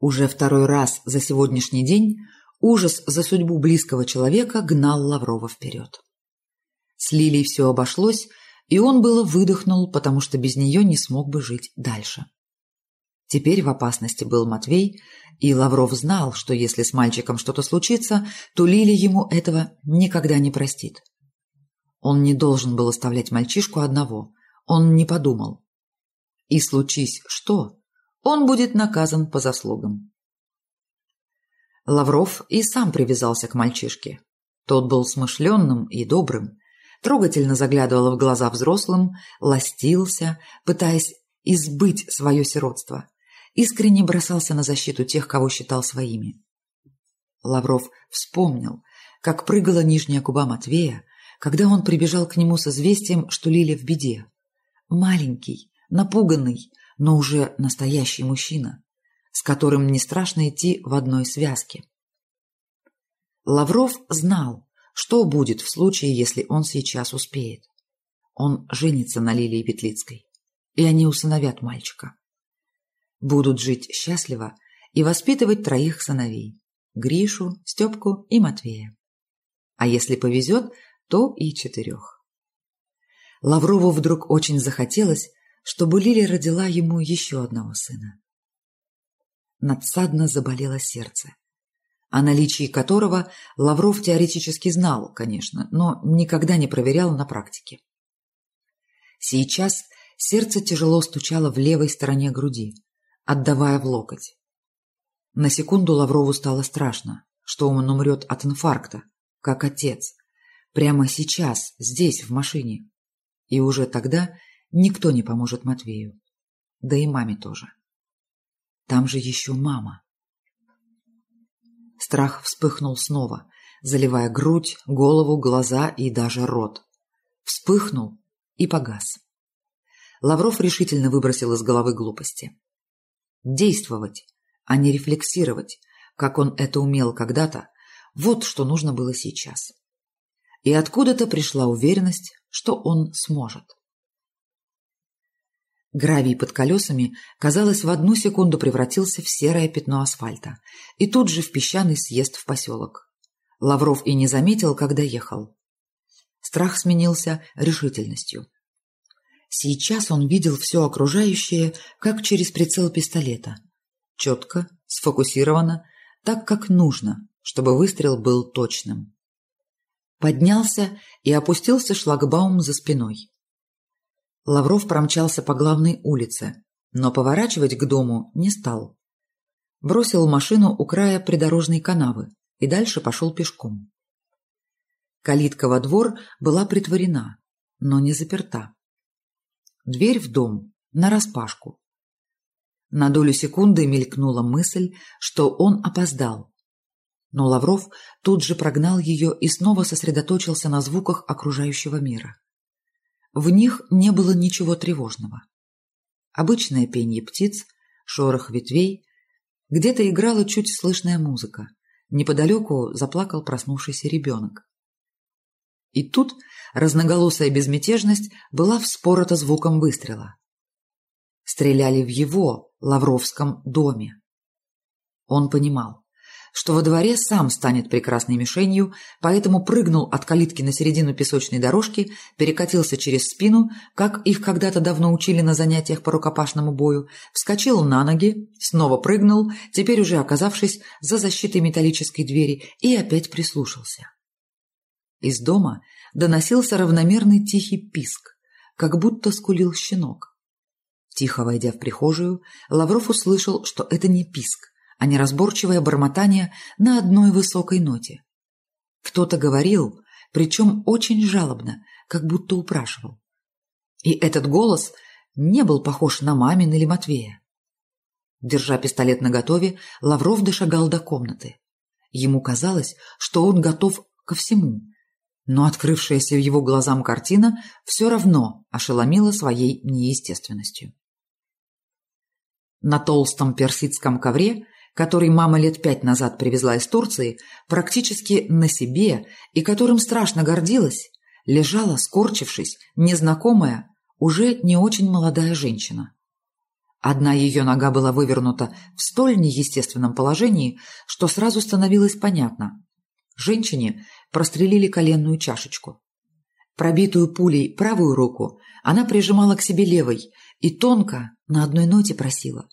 Уже второй раз за сегодняшний день ужас за судьбу близкого человека гнал Лаврова вперед. С Лилией все обошлось, и он было выдохнул, потому что без нее не смог бы жить дальше. Теперь в опасности был Матвей, и Лавров знал, что если с мальчиком что-то случится, то Лили ему этого никогда не простит. Он не должен был оставлять мальчишку одного, он не подумал. И случись что, он будет наказан по заслугам. Лавров и сам привязался к мальчишке. Тот был смышленным и добрым, трогательно заглядывал в глаза взрослым, ластился, пытаясь избыть свое сиротство, искренне бросался на защиту тех, кого считал своими. Лавров вспомнил, как прыгала нижняя губа Матвея, когда он прибежал к нему с известием, что Лиля в беде. Маленький, напуганный, но уже настоящий мужчина, с которым не страшно идти в одной связке. Лавров знал, что будет в случае, если он сейчас успеет. Он женится на Лилии Петлицкой, и они усыновят мальчика. Будут жить счастливо и воспитывать троих сыновей – Гришу, Степку и Матвея. А если повезет, то и четырех. Лаврову вдруг очень захотелось, чтобы Лили родила ему еще одного сына. Надсадно заболело сердце, о наличии которого Лавров теоретически знал, конечно, но никогда не проверял на практике. Сейчас сердце тяжело стучало в левой стороне груди, отдавая в локоть. На секунду Лаврову стало страшно, что он умрет от инфаркта, как отец, прямо сейчас, здесь, в машине. И уже тогда Никто не поможет Матвею. Да и маме тоже. Там же еще мама. Страх вспыхнул снова, заливая грудь, голову, глаза и даже рот. Вспыхнул и погас. Лавров решительно выбросил из головы глупости. Действовать, а не рефлексировать, как он это умел когда-то, вот что нужно было сейчас. И откуда-то пришла уверенность, что он сможет. Гравий под колесами, казалось, в одну секунду превратился в серое пятно асфальта и тут же в песчаный съезд в поселок. Лавров и не заметил, когда ехал. Страх сменился решительностью. Сейчас он видел все окружающее, как через прицел пистолета. Четко, сфокусированно, так, как нужно, чтобы выстрел был точным. Поднялся и опустился шлагбаум за спиной. Лавров промчался по главной улице, но поворачивать к дому не стал. Бросил машину у края придорожной канавы и дальше пошел пешком. Калитка во двор была притворена, но не заперта. Дверь в дом нараспашку. На долю секунды мелькнула мысль, что он опоздал. Но Лавров тут же прогнал ее и снова сосредоточился на звуках окружающего мира. В них не было ничего тревожного. Обычное пение птиц, шорох ветвей, где-то играла чуть слышная музыка. Неподалеку заплакал проснувшийся ребенок. И тут разноголосая безмятежность была вспорота звуком выстрела. Стреляли в его, Лавровском, доме. Он понимал что во дворе сам станет прекрасной мишенью, поэтому прыгнул от калитки на середину песочной дорожки, перекатился через спину, как их когда-то давно учили на занятиях по рукопашному бою, вскочил на ноги, снова прыгнул, теперь уже оказавшись за защитой металлической двери, и опять прислушался. Из дома доносился равномерный тихий писк, как будто скулил щенок. Тихо войдя в прихожую, Лавров услышал, что это не писк, а неразборчивое бормотание на одной высокой ноте. Кто-то говорил, причем очень жалобно, как будто упрашивал. И этот голос не был похож на мамин или Матвея. Держа пистолет наготове, Лавров дошагал до комнаты. Ему казалось, что он готов ко всему, но открывшаяся в его глазам картина все равно ошеломила своей неестественностью. На толстом персидском ковре который мама лет пять назад привезла из Турции, практически на себе и которым страшно гордилась, лежала, скорчившись, незнакомая, уже не очень молодая женщина. Одна ее нога была вывернута в столь неестественном положении, что сразу становилось понятно. Женщине прострелили коленную чашечку. Пробитую пулей правую руку она прижимала к себе левой и тонко на одной ноте просила.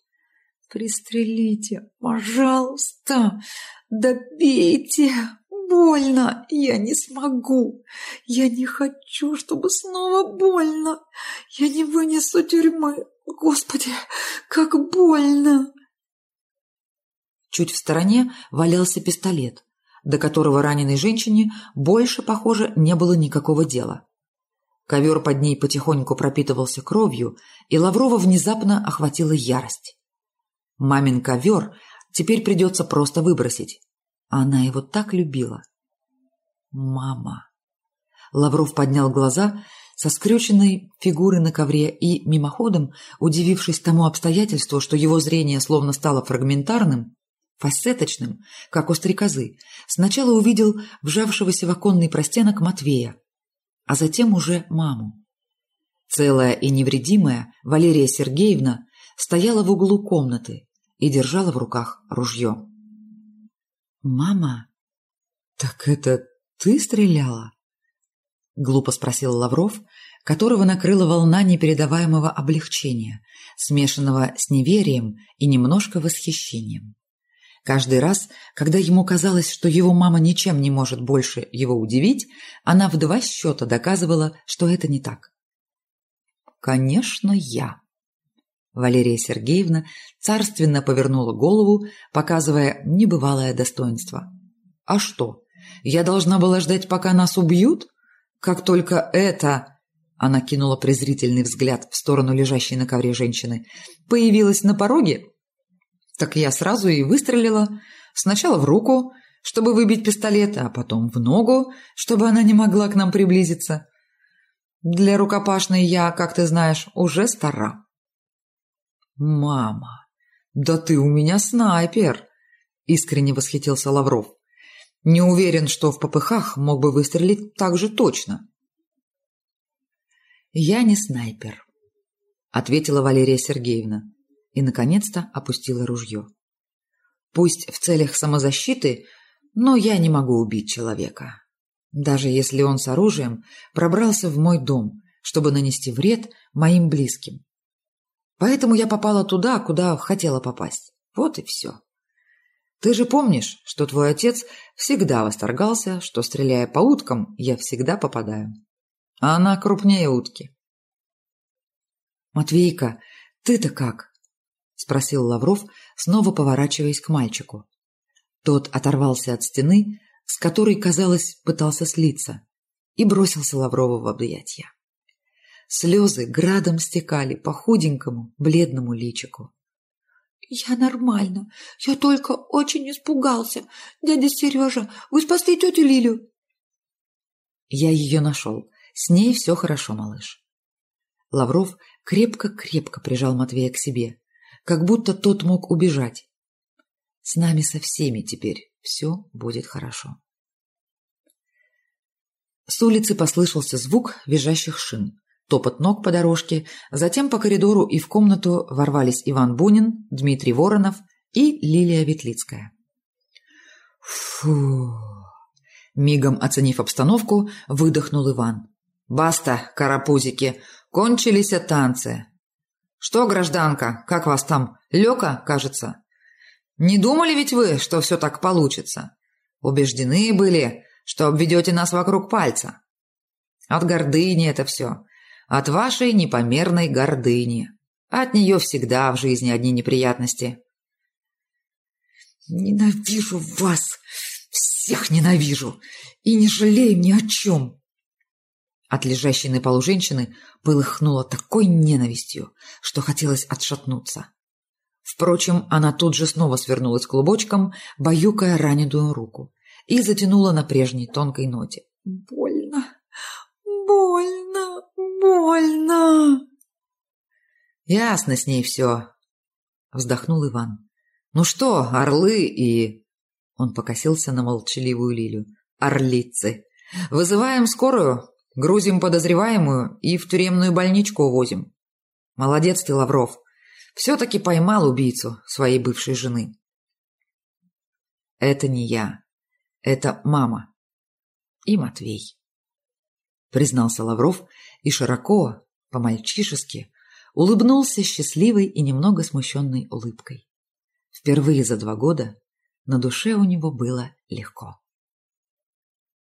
«Пристрелите, пожалуйста, добейте, больно, я не смогу, я не хочу, чтобы снова больно, я не вынесу тюрьмы, Господи, как больно!» Чуть в стороне валялся пистолет, до которого раненой женщине больше, похоже, не было никакого дела. Ковер под ней потихоньку пропитывался кровью, и Лаврова внезапно охватила ярость. Мамин ковер теперь придется просто выбросить. Она его так любила. Мама. Лавров поднял глаза со скрюченной фигурой на ковре и, мимоходом, удивившись тому обстоятельству, что его зрение словно стало фрагментарным, фасеточным, как у стрекозы, сначала увидел вжавшегося в оконный простенок Матвея, а затем уже маму. Целая и невредимая Валерия Сергеевна стояла в углу комнаты и держала в руках ружье. «Мама, так это ты стреляла?» — глупо спросил Лавров, которого накрыла волна непередаваемого облегчения, смешанного с неверием и немножко восхищением. Каждый раз, когда ему казалось, что его мама ничем не может больше его удивить, она в два счета доказывала, что это не так. «Конечно, я». Валерия Сергеевна царственно повернула голову, показывая небывалое достоинство. «А что, я должна была ждать, пока нас убьют?» Как только это, она кинула презрительный взгляд в сторону лежащей на ковре женщины, появилась на пороге, так я сразу и выстрелила. Сначала в руку, чтобы выбить пистолет, а потом в ногу, чтобы она не могла к нам приблизиться. Для рукопашной я, как ты знаешь, уже стара. «Мама, да ты у меня снайпер!» — искренне восхитился Лавров. Не уверен, что в попыхах мог бы выстрелить так же точно. «Я не снайпер», — ответила Валерия Сергеевна и, наконец-то, опустила ружье. «Пусть в целях самозащиты, но я не могу убить человека, даже если он с оружием пробрался в мой дом, чтобы нанести вред моим близким. Поэтому я попала туда, куда хотела попасть. Вот и все». Ты же помнишь, что твой отец всегда восторгался, что, стреляя по уткам, я всегда попадаю. А она крупнее утки. «Матвейка, ты-то как?» — спросил Лавров, снова поворачиваясь к мальчику. Тот оторвался от стены, с которой, казалось, пытался слиться, и бросился Лаврову в объятья. Слезы градом стекали по худенькому, бледному личику. «Я нормально. Я только очень испугался. Дядя Сережа, вы спасли тетю Лилю?» «Я ее нашел. С ней все хорошо, малыш». Лавров крепко-крепко прижал Матвея к себе, как будто тот мог убежать. «С нами со всеми теперь все будет хорошо». С улицы послышался звук визжащих шин топот ног по дорожке, затем по коридору и в комнату ворвались Иван Бунин, Дмитрий Воронов и Лилия Ветлицкая. «Фу!» Мигом оценив обстановку, выдохнул Иван. «Баста, карапузики, кончились танцы. Что, гражданка, как вас там, Лёка, кажется? Не думали ведь вы, что все так получится? Убеждены были, что обведете нас вокруг пальца? От гордыни это все. От вашей непомерной гордыни. От нее всегда в жизни одни неприятности. Ненавижу вас! Всех ненавижу! И не жалею ни о чем! От лежащей на полу женщины полыхнуло такой ненавистью, что хотелось отшатнуться. Впрочем, она тут же снова свернулась клубочком, баюкая раненую руку, и затянула на прежней тонкой ноте. «Больно! Больно! Больно!» «Ясно с ней все», — вздохнул Иван. «Ну что, орлы и...» Он покосился на молчаливую Лилю. «Орлицы! Вызываем скорую, грузим подозреваемую и в тюремную больничку увозим. Молодец ты, Лавров. Все-таки поймал убийцу своей бывшей жены. Это не я. Это мама. И Матвей. Признался Лавров и широко, по-мальчишески, улыбнулся счастливой и немного смущенной улыбкой. Впервые за два года на душе у него было легко.